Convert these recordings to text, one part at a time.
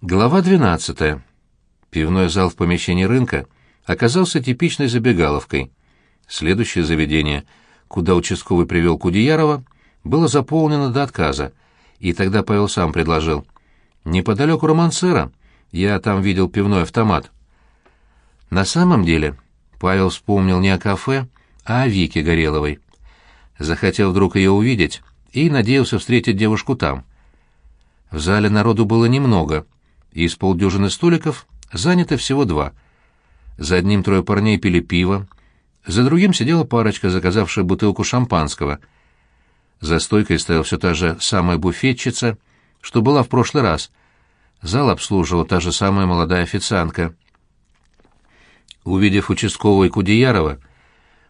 Глава 12. Пивной зал в помещении рынка оказался типичной забегаловкой. Следующее заведение, куда участковый привел Кудеярова, было заполнено до отказа, и тогда Павел сам предложил. «Неподалеку романсера. Я там видел пивной автомат». На самом деле Павел вспомнил не о кафе, а о Вике Гореловой. Захотел вдруг ее увидеть и надеялся встретить девушку там. В зале народу было немного — и из полдюжины столиков занято всего два. За одним трое парней пили пиво, за другим сидела парочка, заказавшая бутылку шампанского. За стойкой стояла все та же самая буфетчица, что была в прошлый раз. Зал обслуживала та же самая молодая официантка. Увидев участкового и Кудеярова,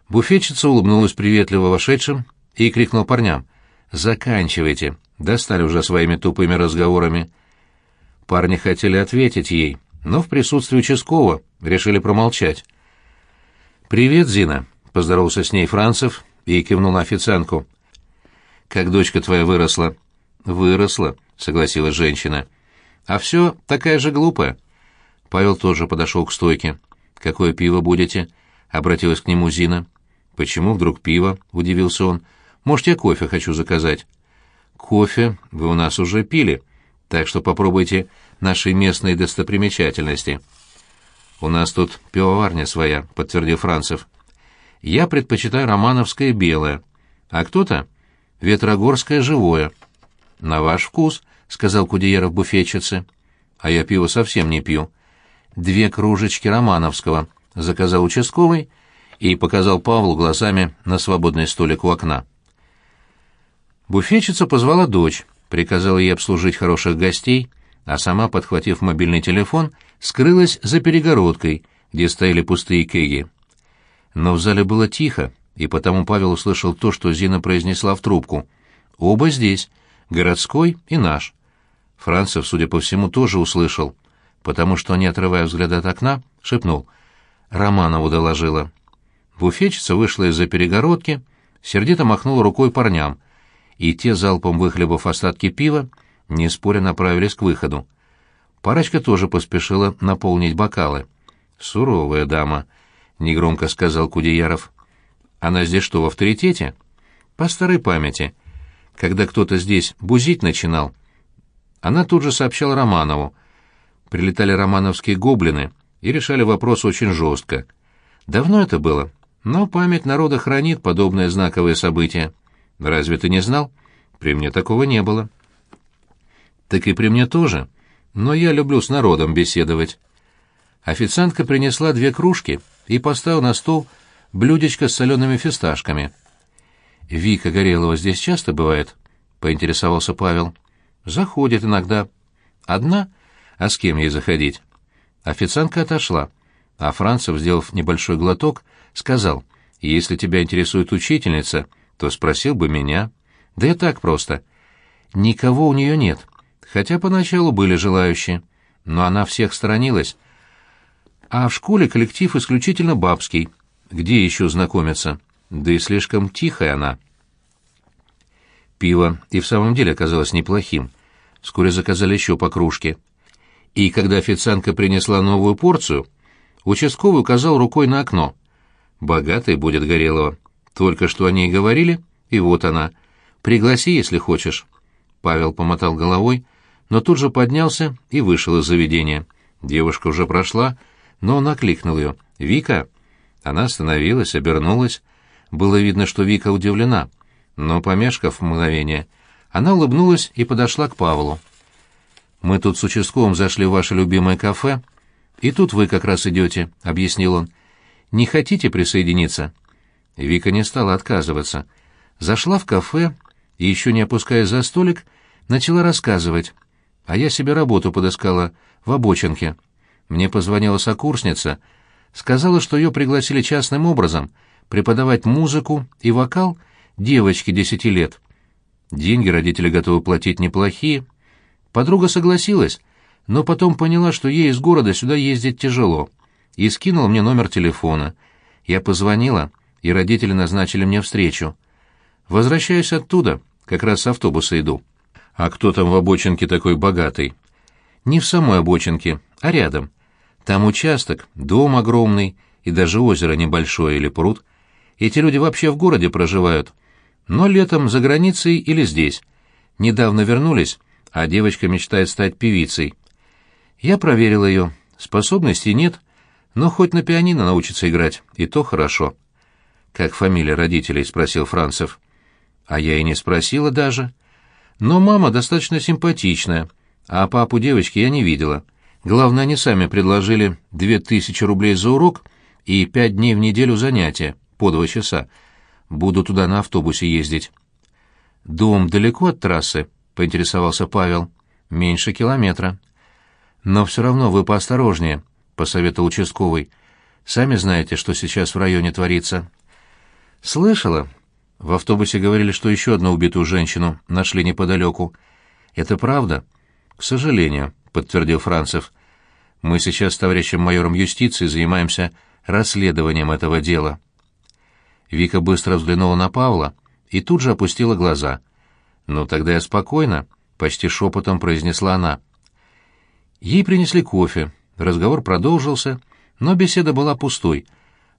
буфетчица улыбнулась приветливо вошедшим и крикнула парням. «Заканчивайте! Достали уже своими тупыми разговорами!» Парни хотели ответить ей, но в присутствии участкового решили промолчать. «Привет, Зина», — поздоровался с ней Францев и кивнул на официантку. «Как дочка твоя выросла?» «Выросла», — согласилась женщина. «А все такая же глупая». Павел тоже подошел к стойке. «Какое пиво будете?» — обратилась к нему Зина. «Почему вдруг пиво?» — удивился он. «Может, я кофе хочу заказать?» «Кофе вы у нас уже пили», так что попробуйте наши местные достопримечательности. У нас тут пивоварня своя, подтвердил Францев. Я предпочитаю романовское белое, а кто-то ветрогорское живое. На ваш вкус, сказал Кудееров буфетчице. А я пиво совсем не пью. Две кружечки романовского, заказал участковый и показал Павлу глазами на свободный столик у окна. Буфетчица позвала дочь приказала ей обслужить хороших гостей, а сама, подхватив мобильный телефон, скрылась за перегородкой, где стояли пустые кеги. Но в зале было тихо, и потому Павел услышал то, что Зина произнесла в трубку. «Оба здесь, городской и наш». Францев, судя по всему, тоже услышал, потому что, не отрывая взгляда от окна, шепнул. Романову доложила. Буфетчица вышла из-за перегородки, сердито махнула рукой парням — и те, залпом выхлебав остатки пива, не споря направились к выходу. Парочка тоже поспешила наполнить бокалы. «Суровая дама», — негромко сказал Кудеяров. «Она здесь что, в авторитете?» «По старой памяти. Когда кто-то здесь бузить начинал, она тут же сообщала Романову. Прилетали романовские гоблины и решали вопрос очень жестко. Давно это было, но память народа хранит подобные знаковые события. Разве ты не знал? При мне такого не было. Так и при мне тоже. Но я люблю с народом беседовать. Официантка принесла две кружки и поставила на стол блюдечко с солеными фисташками. «Вика Горелова здесь часто бывает?» — поинтересовался Павел. «Заходит иногда. Одна? А с кем ей заходить?» Официантка отошла, а Францев, сделав небольшой глоток, сказал, «Если тебя интересует учительница...» то спросил бы меня. Да и так просто. Никого у нее нет, хотя поначалу были желающие. Но она всех сторонилась. А в школе коллектив исключительно бабский. Где еще знакомиться? Да и слишком тихая она. Пиво и в самом деле оказалось неплохим. Вскоре заказали еще по кружке. И когда официантка принесла новую порцию, участковый указал рукой на окно. «Богатый будет Горелого». Только что о ней говорили, и вот она. Пригласи, если хочешь. Павел помотал головой, но тут же поднялся и вышел из заведения. Девушка уже прошла, но он окликнул ее. «Вика!» Она остановилась, обернулась. Было видно, что Вика удивлена, но, помешкав мгновение, она улыбнулась и подошла к Павлу. «Мы тут с участковым зашли в ваше любимое кафе, и тут вы как раз идете», — объяснил он. «Не хотите присоединиться?» Вика не стала отказываться. Зашла в кафе и, еще не опускаясь за столик, начала рассказывать. А я себе работу подыскала в обочинке. Мне позвонила сокурсница, сказала, что ее пригласили частным образом преподавать музыку и вокал девочке десяти лет. Деньги родители готовы платить неплохие. Подруга согласилась, но потом поняла, что ей из города сюда ездить тяжело, и скинула мне номер телефона. Я позвонила, и родители назначили мне встречу. Возвращаюсь оттуда, как раз с автобуса иду. А кто там в обочинке такой богатый? Не в самой обочинке, а рядом. Там участок, дом огромный и даже озеро небольшое или пруд. Эти люди вообще в городе проживают, но летом за границей или здесь. Недавно вернулись, а девочка мечтает стать певицей. Я проверил ее. Способностей нет, но хоть на пианино научится играть, и то хорошо как фамилия родителей?» — спросил Францев. «А я и не спросила даже. Но мама достаточно симпатичная, а папу девочки я не видела. Главное, они сами предложили две тысячи рублей за урок и пять дней в неделю занятия, по два часа. Буду туда на автобусе ездить». «Дом далеко от трассы?» — поинтересовался Павел. «Меньше километра». «Но все равно вы поосторожнее», — посоветовал участковый. «Сами знаете, что сейчас в районе творится». «Слышала?» В автобусе говорили, что еще одну убитую женщину нашли неподалеку. «Это правда?» «К сожалению», — подтвердил Францев. «Мы сейчас с товарищем майором юстиции занимаемся расследованием этого дела». Вика быстро взглянула на Павла и тут же опустила глаза. «Ну, тогда я спокойно», — почти шепотом произнесла она. Ей принесли кофе, разговор продолжился, но беседа была пустой.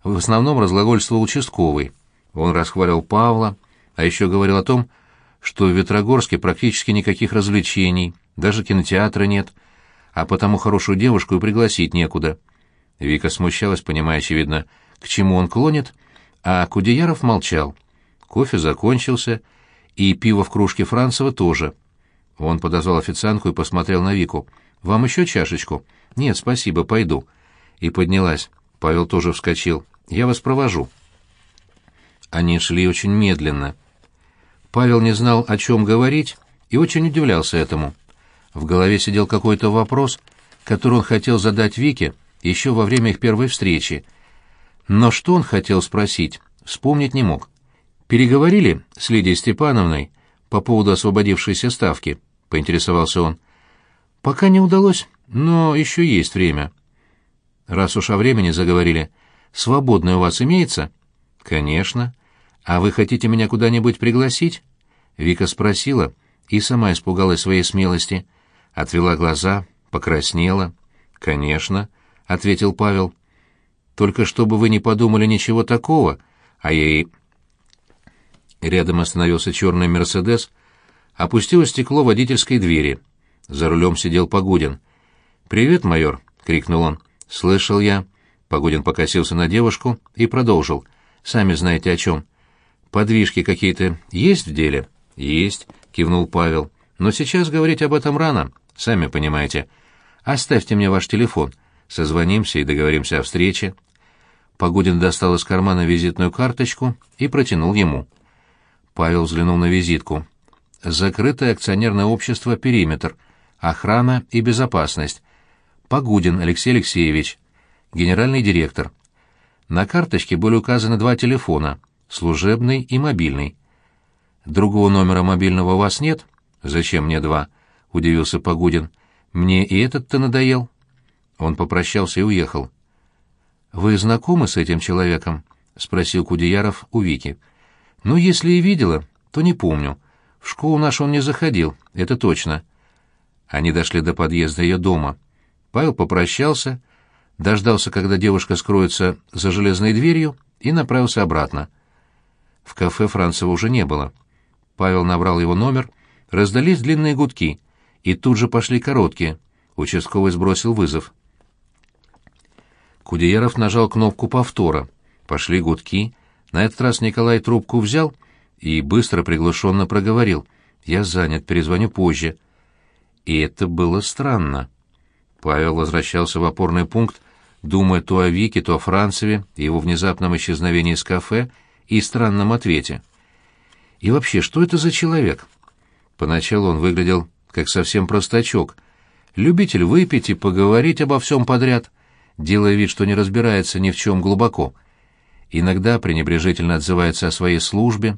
В основном разглагольствовал участковый — он расхвалил Павла, а еще говорил о том, что в Ветрогорске практически никаких развлечений, даже кинотеатра нет, а потому хорошую девушку и пригласить некуда. Вика смущалась, понимая, очевидно, к чему он клонит, а Кудеяров молчал. Кофе закончился, и пиво в кружке Францева тоже. Он подозвал официантку и посмотрел на Вику. «Вам еще чашечку?» «Нет, спасибо, пойду». И поднялась. Павел тоже вскочил. «Я вас провожу». Они шли очень медленно. Павел не знал, о чем говорить, и очень удивлялся этому. В голове сидел какой-то вопрос, который он хотел задать Вике еще во время их первой встречи. Но что он хотел спросить, вспомнить не мог. «Переговорили с Лидией Степановной по поводу освободившейся ставки?» — поинтересовался он. «Пока не удалось, но еще есть время». «Раз уж о времени заговорили, свободное у вас имеется?» «Конечно». «А вы хотите меня куда-нибудь пригласить?» Вика спросила и сама испугалась своей смелости. Отвела глаза, покраснела. «Конечно», — ответил Павел. «Только чтобы вы не подумали ничего такого, а ей...» Рядом остановился черный «Мерседес», опустил стекло водительской двери. За рулем сидел Погудин. «Привет, майор!» — крикнул он. «Слышал я». Погудин покосился на девушку и продолжил. «Сами знаете о чем подвижки какие-то есть в деле? Есть, кивнул Павел. Но сейчас говорить об этом рано, сами понимаете. Оставьте мне ваш телефон. Созвонимся и договоримся о встрече. Погодин достал из кармана визитную карточку и протянул ему. Павел взглянул на визитку. Закрытое акционерное общество «Периметр», охрана и безопасность. Погудин Алексей Алексеевич, генеральный директор. На карточке были указаны два телефона — служебный и мобильный. Другого номера мобильного у вас нет? Зачем мне два? удивился Погудин. Мне и этот-то надоел. Он попрощался и уехал. Вы знакомы с этим человеком? спросил Кудеяров у Вики. Ну, если и видела, то не помню. В школу наш он не заходил, это точно. Они дошли до подъезда ее дома. Павел попрощался, дождался, когда девушка скроется за железной дверью, и направился обратно. В кафе Францева уже не было. Павел набрал его номер, раздались длинные гудки, и тут же пошли короткие. Участковый сбросил вызов. Кудеяров нажал кнопку повтора. Пошли гудки. На этот раз Николай трубку взял и быстро приглушенно проговорил. «Я занят, перезвоню позже». И это было странно. Павел возвращался в опорный пункт, думая то о Вике, то о Францеве, его внезапном исчезновении из кафе — и странном ответе. И вообще, что это за человек? Поначалу он выглядел как совсем простачок, любитель выпить и поговорить обо всем подряд, делая вид, что не разбирается ни в чем глубоко. Иногда пренебрежительно отзывается о своей службе,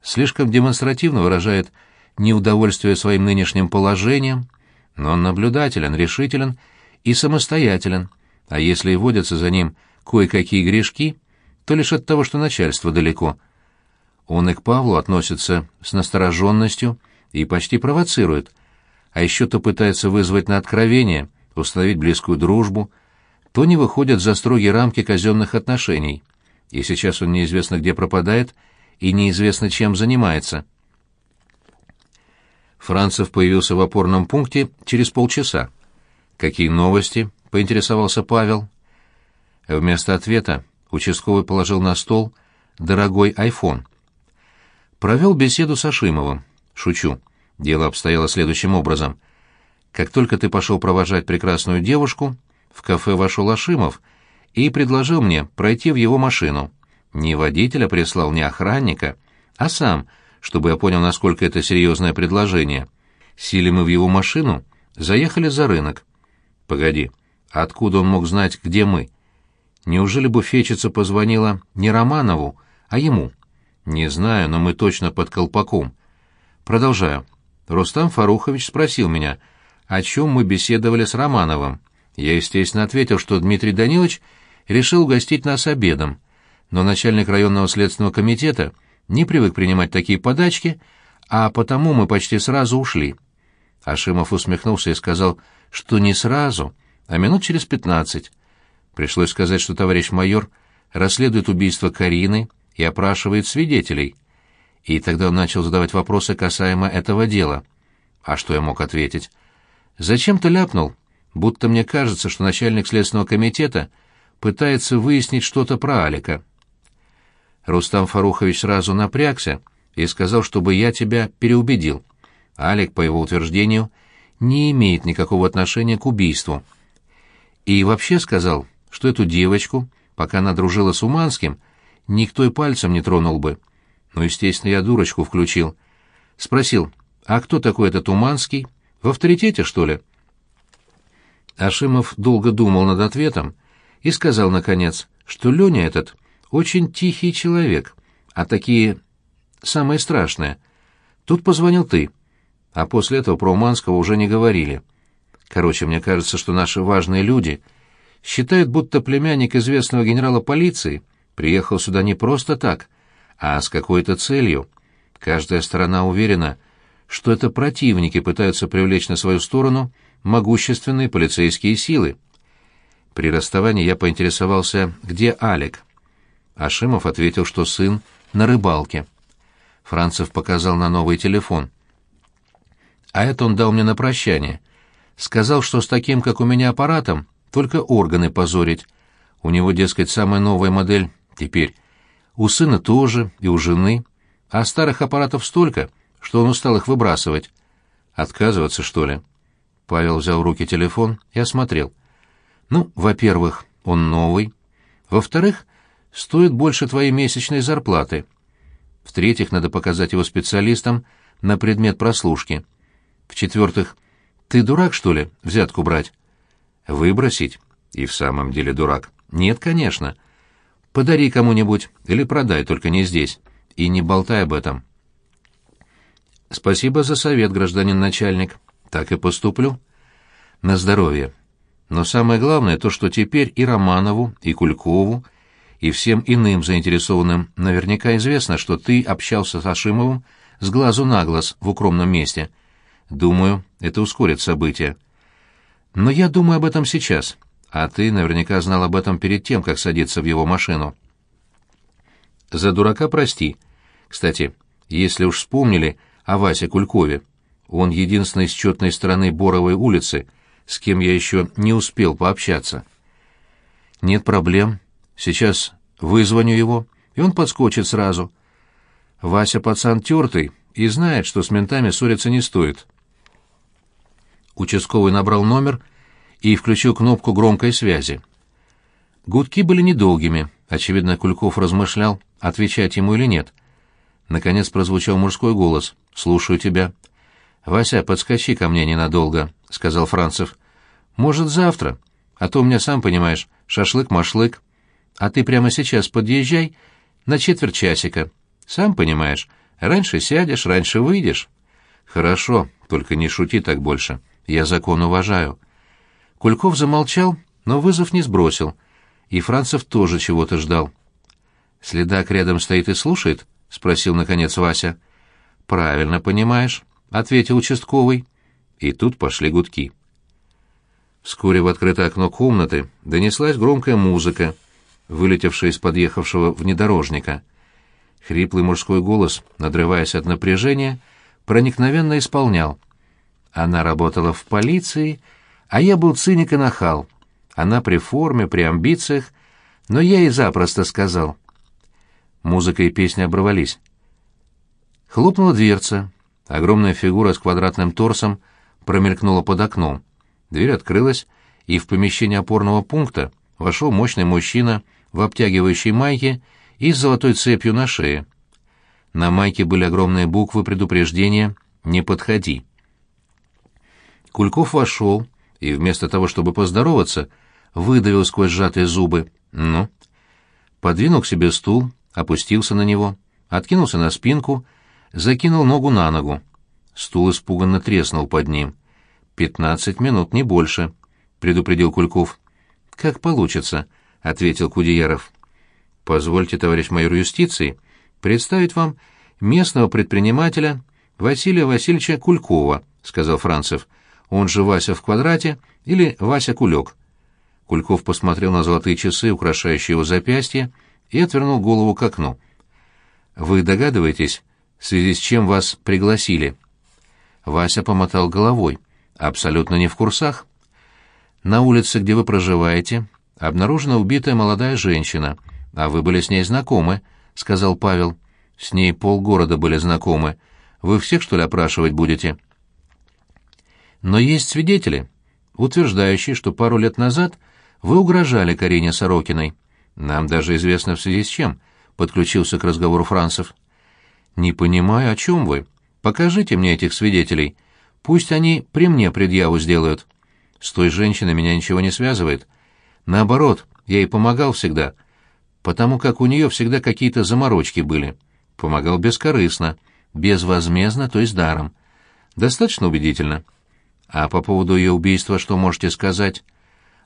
слишком демонстративно выражает неудовольствие своим нынешним положением, но он наблюдателен, решителен и самостоятелен, а если и водятся за ним кое-какие грешки, то лишь от того, что начальство далеко. Он и к Павлу относится с настороженностью и почти провоцирует, а еще то пытается вызвать на откровение, установить близкую дружбу, то не выходят за строгие рамки казенных отношений, и сейчас он неизвестно где пропадает и неизвестно чем занимается. Францев появился в опорном пункте через полчаса. «Какие новости?» — поинтересовался Павел. Вместо ответа Участковый положил на стол дорогой айфон. Провел беседу с Ашимовым. Шучу. Дело обстояло следующим образом. Как только ты пошел провожать прекрасную девушку, в кафе вошел Ашимов и предложил мне пройти в его машину. Не водителя прислал, не охранника, а сам, чтобы я понял, насколько это серьезное предложение. Сели мы в его машину, заехали за рынок. Погоди, откуда он мог знать, где мы? Неужели буфетчица позвонила не Романову, а ему? Не знаю, но мы точно под колпаком. Продолжаю. Рустам Фарухович спросил меня, о чем мы беседовали с Романовым. Я, естественно, ответил, что Дмитрий Данилович решил угостить нас обедом, но начальник районного следственного комитета не привык принимать такие подачки, а потому мы почти сразу ушли. Ашимов усмехнулся и сказал, что не сразу, а минут через пятнадцать. Пришлось сказать, что товарищ майор расследует убийство Карины и опрашивает свидетелей. И тогда он начал задавать вопросы касаемо этого дела. А что я мог ответить? «Зачем ты ляпнул? Будто мне кажется, что начальник Следственного комитета пытается выяснить что-то про Алика». Рустам Фарухович сразу напрягся и сказал, чтобы я тебя переубедил. Алик, по его утверждению, не имеет никакого отношения к убийству. И вообще сказал, что эту девочку, пока она дружила с Уманским, никто и пальцем не тронул бы. Ну, естественно, я дурочку включил. Спросил, а кто такой этот Уманский? В авторитете, что ли? Ашимов долго думал над ответом и сказал, наконец, что Леня этот очень тихий человек, а такие самые страшные. Тут позвонил ты, а после этого про Уманского уже не говорили. Короче, мне кажется, что наши важные люди — считают, будто племянник известного генерала полиции приехал сюда не просто так, а с какой-то целью. Каждая сторона уверена, что это противники пытаются привлечь на свою сторону могущественные полицейские силы. При расставании я поинтересовался, где Алик. Ашимов ответил, что сын на рыбалке. Францев показал на новый телефон. А это он дал мне на прощание. Сказал, что с таким, как у меня, аппаратом, только органы позорить. У него, дескать, самая новая модель теперь. У сына тоже, и у жены. А старых аппаратов столько, что он устал их выбрасывать. Отказываться, что ли? Павел взял в руки телефон и осмотрел. Ну, во-первых, он новый. Во-вторых, стоит больше твоей месячной зарплаты. В-третьих, надо показать его специалистам на предмет прослушки. В-четвертых, ты дурак, что ли, взятку брать? Выбросить? И в самом деле дурак. Нет, конечно. Подари кому-нибудь или продай, только не здесь. И не болтай об этом. Спасибо за совет, гражданин начальник. Так и поступлю. На здоровье. Но самое главное то, что теперь и Романову, и Кулькову, и всем иным заинтересованным наверняка известно, что ты общался с Ашимовым с глазу на глаз в укромном месте. Думаю, это ускорит события. Но я думаю об этом сейчас, а ты наверняка знал об этом перед тем, как садиться в его машину. За дурака прости. Кстати, если уж вспомнили о Васе Кулькове, он единственный с четной стороны Боровой улицы, с кем я еще не успел пообщаться. Нет проблем. Сейчас вызвоню его, и он подскочит сразу. Вася пацан тертый и знает, что с ментами ссориться не стоит. Участковый набрал номер и включил кнопку громкой связи. Гудки были недолгими. Очевидно, Кульков размышлял, отвечать ему или нет. Наконец прозвучал мужской голос. «Слушаю тебя». «Вася, подскочи ко мне ненадолго», — сказал Францев. «Может, завтра. А то у меня, сам понимаешь, шашлык-машлык. А ты прямо сейчас подъезжай на четверть часика. Сам понимаешь, раньше сядешь, раньше выйдешь». «Хорошо, только не шути так больше». Я закон уважаю». Кульков замолчал, но вызов не сбросил. И Францев тоже чего-то ждал. «Следак рядом стоит и слушает?» — спросил, наконец, Вася. «Правильно понимаешь», — ответил участковый. И тут пошли гудки. Вскоре в открытое окно комнаты донеслась громкая музыка, вылетевшая из подъехавшего внедорожника. Хриплый мужской голос, надрываясь от напряжения, проникновенно исполнял — она работала в полиции, а я был циник и нахал. Она при форме, при амбициях, но я ей запросто сказал. Музыка и песня оборвались. Хлопнула дверца. Огромная фигура с квадратным торсом промелькнула под окном. Дверь открылась, и в помещение опорного пункта вошел мощный мужчина в обтягивающей майке и с золотой цепью на шее. На майке были огромные буквы предупреждения «Не подходи». Кульков вошел и вместо того, чтобы поздороваться, выдавил сквозь сжатые зубы «ну». Подвинул к себе стул, опустился на него, откинулся на спинку, закинул ногу на ногу. Стул испуганно треснул под ним. «Пятнадцать минут, не больше», — предупредил Кульков. «Как получится», — ответил Кудеяров. «Позвольте, товарищ майор юстиции, представить вам местного предпринимателя Василия Васильевича Кулькова», — сказал Францев он же Вася в квадрате или Вася Кулек. Кульков посмотрел на золотые часы, украшающие его запястье, и отвернул голову к окну. «Вы догадываетесь, в связи с чем вас пригласили?» Вася помотал головой. «Абсолютно не в курсах. На улице, где вы проживаете, обнаружена убитая молодая женщина, а вы были с ней знакомы», — сказал Павел. «С ней полгорода были знакомы. Вы всех, что ли, опрашивать будете?» Но есть свидетели, утверждающие, что пару лет назад вы угрожали Карине Сорокиной. Нам даже известно в связи с чем, — подключился к разговору Францев. Не понимаю, о чем вы. Покажите мне этих свидетелей. Пусть они при мне предъяву сделают. С той женщиной меня ничего не связывает. Наоборот, я ей помогал всегда, потому как у нее всегда какие-то заморочки были. Помогал бескорыстно, безвозмездно, то есть даром. Достаточно убедительно. А по поводу ее убийства что можете сказать?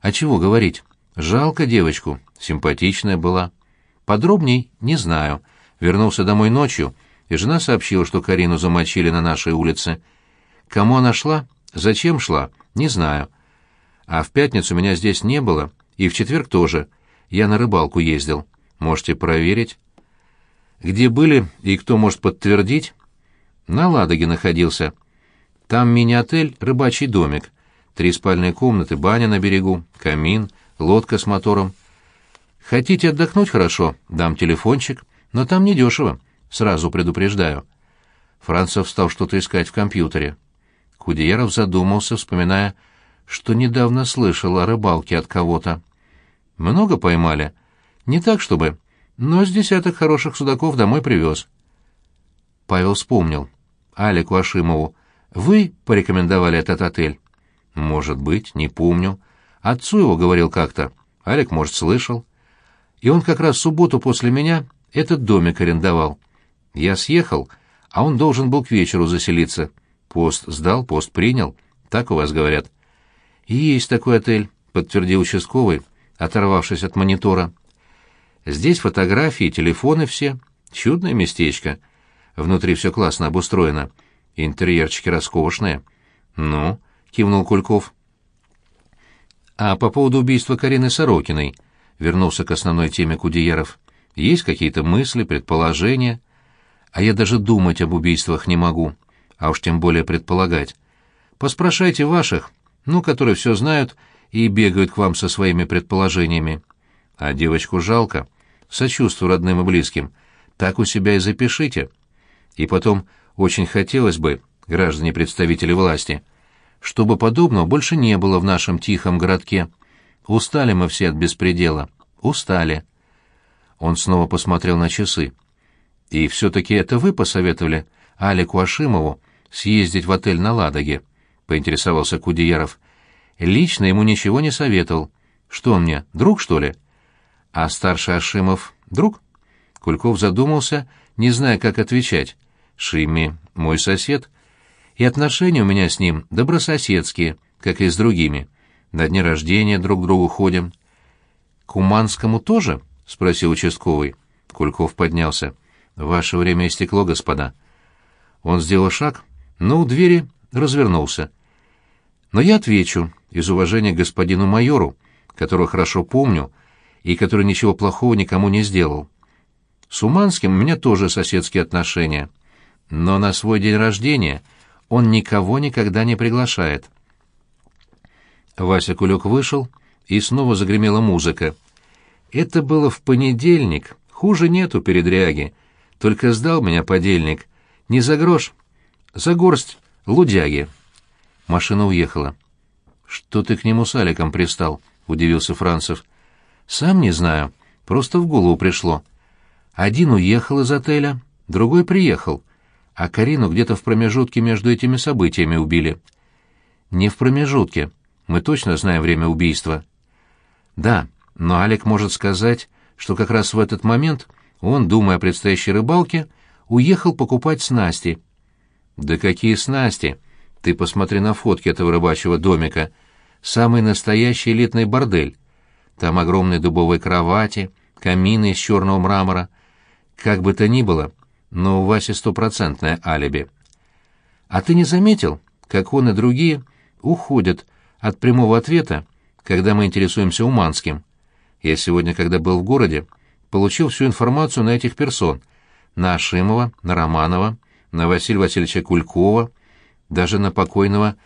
А чего говорить? Жалко девочку, симпатичная была. Подробней не знаю. Вернулся домой ночью, и жена сообщила, что Карину замочили на нашей улице. Кому она шла, зачем шла, не знаю. А в пятницу меня здесь не было, и в четверг тоже. Я на рыбалку ездил. Можете проверить. Где были и кто может подтвердить? На Ладоге находился. Там мини-отель «Рыбачий домик». Три спальные комнаты, баня на берегу, камин, лодка с мотором. Хотите отдохнуть хорошо? Дам телефончик. Но там недешево. Сразу предупреждаю. Францев стал что-то искать в компьютере. Худеяров задумался, вспоминая, что недавно слышал о рыбалке от кого-то. «Много поймали?» «Не так, чтобы, но с десяток хороших судаков домой привез». Павел вспомнил. Алику Ашимову вы порекомендовали этот отель? Может быть, не помню. Отцу его говорил как-то. Алик, может, слышал. И он как раз в субботу после меня этот домик арендовал. Я съехал, а он должен был к вечеру заселиться. Пост сдал, пост принял. Так у вас говорят. Есть такой отель, подтвердил участковый, оторвавшись от монитора. Здесь фотографии, телефоны все. Чудное местечко. Внутри все классно обустроено. Интерьерчики роскошные. Ну, кивнул Кульков. А по поводу убийства Карины Сорокиной, вернулся к основной теме Кудеяров. Есть какие-то мысли, предположения? А я даже думать об убийствах не могу, а уж тем более предполагать. Поспрашайте ваших, ну, которые все знают и бегают к вам со своими предположениями. А девочку жалко. Сочувствую родным и близким. Так у себя и запишите. И потом очень хотелось бы, граждане представители власти, чтобы подобного больше не было в нашем тихом городке. Устали мы все от беспредела. Устали. Он снова посмотрел на часы. И все-таки это вы посоветовали Алику Ашимову съездить в отель на Ладоге? Поинтересовался Кудеяров. Лично ему ничего не советовал. Что он мне, друг, что ли? А старший Ашимов — друг? Кульков задумался, не зная, как отвечать. Шимми — мой сосед, и отношения у меня с ним добрососедские, как и с другими. На дни рождения друг к другу ходим. — К Уманскому тоже? — спросил участковый. Кульков поднялся. — Ваше время истекло, господа. Он сделал шаг, но у двери развернулся. Но я отвечу из уважения к господину майору, которого хорошо помню и который ничего плохого никому не сделал. С Уманским у меня тоже соседские отношения но на свой день рождения он никого никогда не приглашает. Вася Кулек вышел, и снова загремела музыка. Это было в понедельник, хуже нету передряги. Только сдал меня подельник. Не за грош, за горсть лудяги. Машина уехала. «Что ты к нему с Аликом пристал?» — удивился Францев. «Сам не знаю. Просто в голову пришло. Один уехал из отеля, другой приехал а Карину где-то в промежутке между этими событиями убили. Не в промежутке. Мы точно знаем время убийства. Да, но Алик может сказать, что как раз в этот момент он, думая о предстоящей рыбалке, уехал покупать снасти. Да какие снасти? Ты посмотри на фотки этого рыбачьего домика. Самый настоящий элитный бордель. Там огромные дубовые кровати, камины из черного мрамора. Как бы то ни было, но у Васи стопроцентное алиби. А ты не заметил, как он и другие уходят от прямого ответа, когда мы интересуемся Уманским? Я сегодня, когда был в городе, получил всю информацию на этих персон. На Ашимова, на Романова, на Василия Васильевича Кулькова, даже на покойного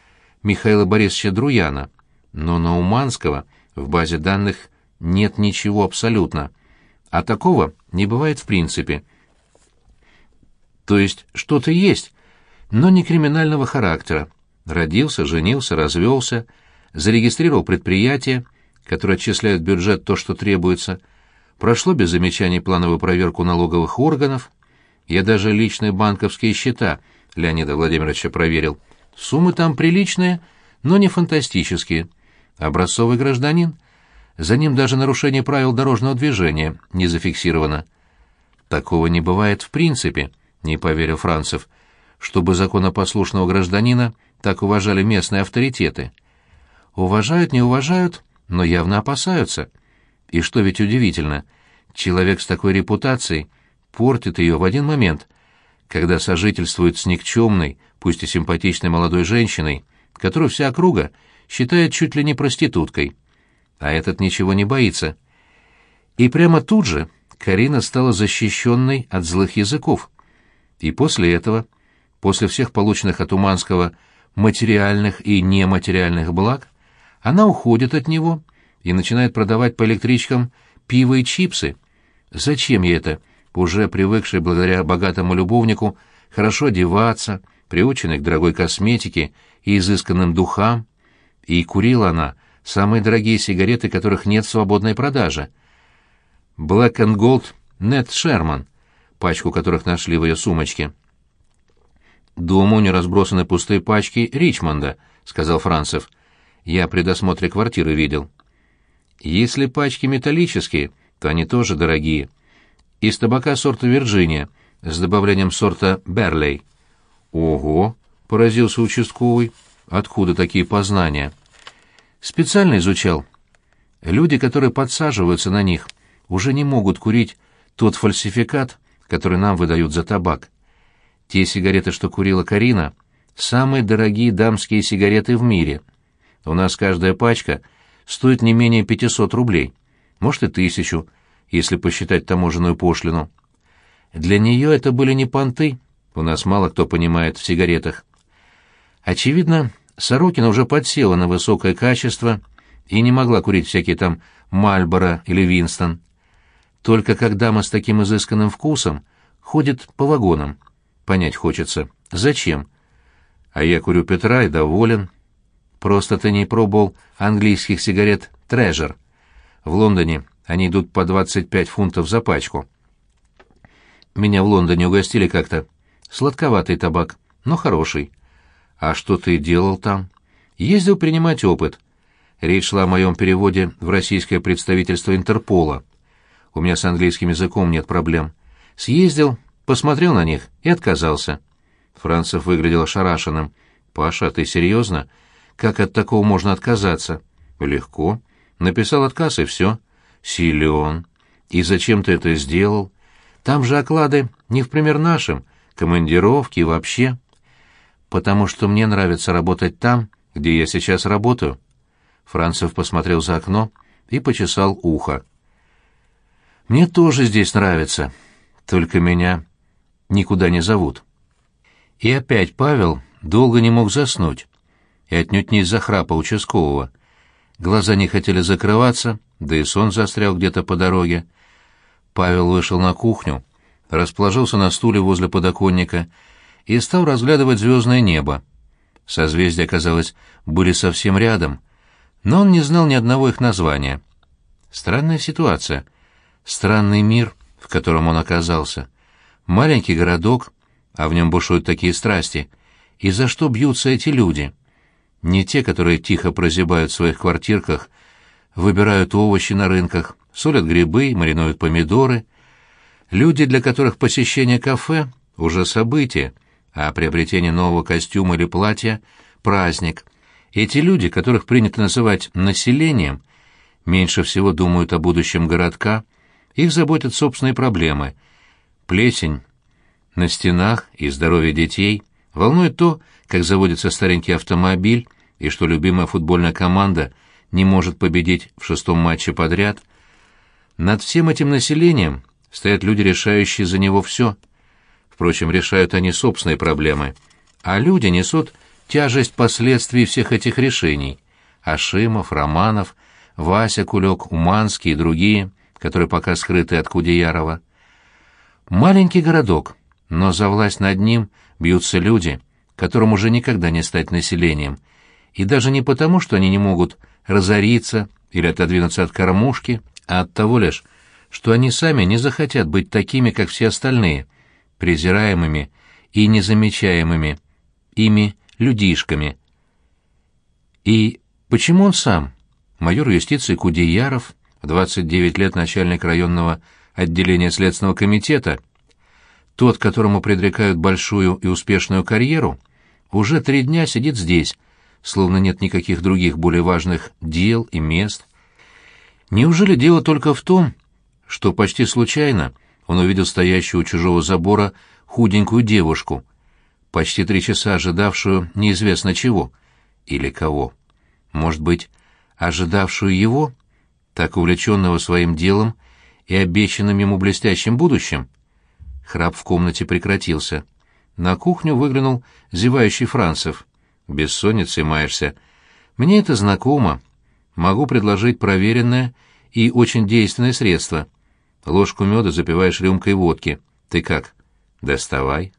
Михаила Борисовича Друяна. Но на Уманского в базе данных нет ничего абсолютно. А такого не бывает в принципе то есть что-то есть, но не криминального характера. Родился, женился, развелся, зарегистрировал предприятие, которое отчисляет бюджет то, что требуется, прошло без замечаний плановую проверку налоговых органов. Я даже личные банковские счета Леонида Владимировича проверил. Суммы там приличные, но не фантастические. Образцовый гражданин. За ним даже нарушение правил дорожного движения не зафиксировано. Такого не бывает в принципе не поверил Францев, чтобы законопослушного гражданина так уважали местные авторитеты. Уважают, не уважают, но явно опасаются. И что ведь удивительно, человек с такой репутацией портит ее в один момент, когда сожительствует с никчемной, пусть и симпатичной молодой женщиной, которую вся округа считает чуть ли не проституткой. А этот ничего не боится. И прямо тут же Карина стала защищенной от злых языков. И после этого, после всех полученных от Уманского материальных и нематериальных благ, она уходит от него и начинает продавать по электричкам пиво и чипсы. Зачем ей это, уже привыкшей благодаря богатому любовнику хорошо одеваться, приученной к дорогой косметике и изысканным духам? И курила она самые дорогие сигареты, которых нет в свободной продаже. Black and Gold Нет Шерман, пачку которых нашли в ее сумочке. «Думаю, не разбросаны пустые пачки Ричмонда», — сказал Францев. «Я при досмотре квартиры видел». «Если пачки металлические, то они тоже дорогие. Из табака сорта Вирджиния, с добавлением сорта Берлей». «Ого!» — поразился участковый. «Откуда такие познания?» «Специально изучал. Люди, которые подсаживаются на них, уже не могут курить тот фальсификат, который нам выдают за табак. Те сигареты, что курила Карина, самые дорогие дамские сигареты в мире. У нас каждая пачка стоит не менее 500 рублей, может и тысячу, если посчитать таможенную пошлину. Для нее это были не понты, у нас мало кто понимает в сигаретах. Очевидно, Сорокина уже подсела на высокое качество и не могла курить всякие там Мальборо или Винстон. Только как дама с таким изысканным вкусом ходит по вагонам. Понять хочется. Зачем? А я курю Петра и доволен. Просто ты не пробовал английских сигарет «Трежер». В Лондоне они идут по 25 фунтов за пачку. Меня в Лондоне угостили как-то. Сладковатый табак, но хороший. А что ты делал там? Ездил принимать опыт. Речь шла о моем переводе в российское представительство Интерпола. У меня с английским языком нет проблем. Съездил, посмотрел на них и отказался. Францев выглядел ошарашенным. «Паша, ты серьезно? Как от такого можно отказаться?» «Легко. Написал отказ, и все». «Силен. И зачем ты это сделал? Там же оклады не в пример нашим, командировки вообще». «Потому что мне нравится работать там, где я сейчас работаю». Францев посмотрел за окно и почесал ухо. Мне тоже здесь нравится, только меня никуда не зовут. И опять Павел долго не мог заснуть, и отнюдь не из-за храпа участкового. Глаза не хотели закрываться, да и сон застрял где-то по дороге. Павел вышел на кухню, расположился на стуле возле подоконника и стал разглядывать звездное небо. Созвездия, казалось, были совсем рядом, но он не знал ни одного их названия. Странная ситуация — странный мир, в котором он оказался. Маленький городок, а в нем бушуют такие страсти. И за что бьются эти люди? Не те, которые тихо прозябают в своих квартирках, выбирают овощи на рынках, солят грибы, маринуют помидоры. Люди, для которых посещение кафе — уже событие, а приобретение нового костюма или платья — праздник. Эти люди, которых принято называть «населением», меньше всего думают о будущем городка, их заботят собственные проблемы. Плесень на стенах и здоровье детей. Волнует то, как заводится старенький автомобиль, и что любимая футбольная команда не может победить в шестом матче подряд. Над всем этим населением стоят люди, решающие за него все. Впрочем, решают они собственные проблемы, а люди несут тяжесть последствий всех этих решений. Ашимов, Романов, Вася Кулек, Уманский и другие – который пока скрытый от Кудеярова. Маленький городок, но за власть над ним бьются люди, которым уже никогда не стать населением, и даже не потому, что они не могут разориться или отодвинуться от кормушки, а от того лишь, что они сами не захотят быть такими, как все остальные, презираемыми и незамечаемыми, ими людишками. И почему он сам, майор юстиции Кудеяров, в 29 лет начальник районного отделения Следственного комитета. Тот, которому предрекают большую и успешную карьеру, уже три дня сидит здесь, словно нет никаких других более важных дел и мест. Неужели дело только в том, что почти случайно он увидел стоящую у чужого забора худенькую девушку, почти три часа ожидавшую неизвестно чего или кого? Может быть, ожидавшую его — так увлеченного своим делом и обещанным ему блестящим будущим. Храп в комнате прекратился. На кухню выглянул зевающий Францев. «Бессонницей маешься. Мне это знакомо. Могу предложить проверенное и очень действенное средство. Ложку меда запиваешь рюмкой водки. Ты как?» «Доставай».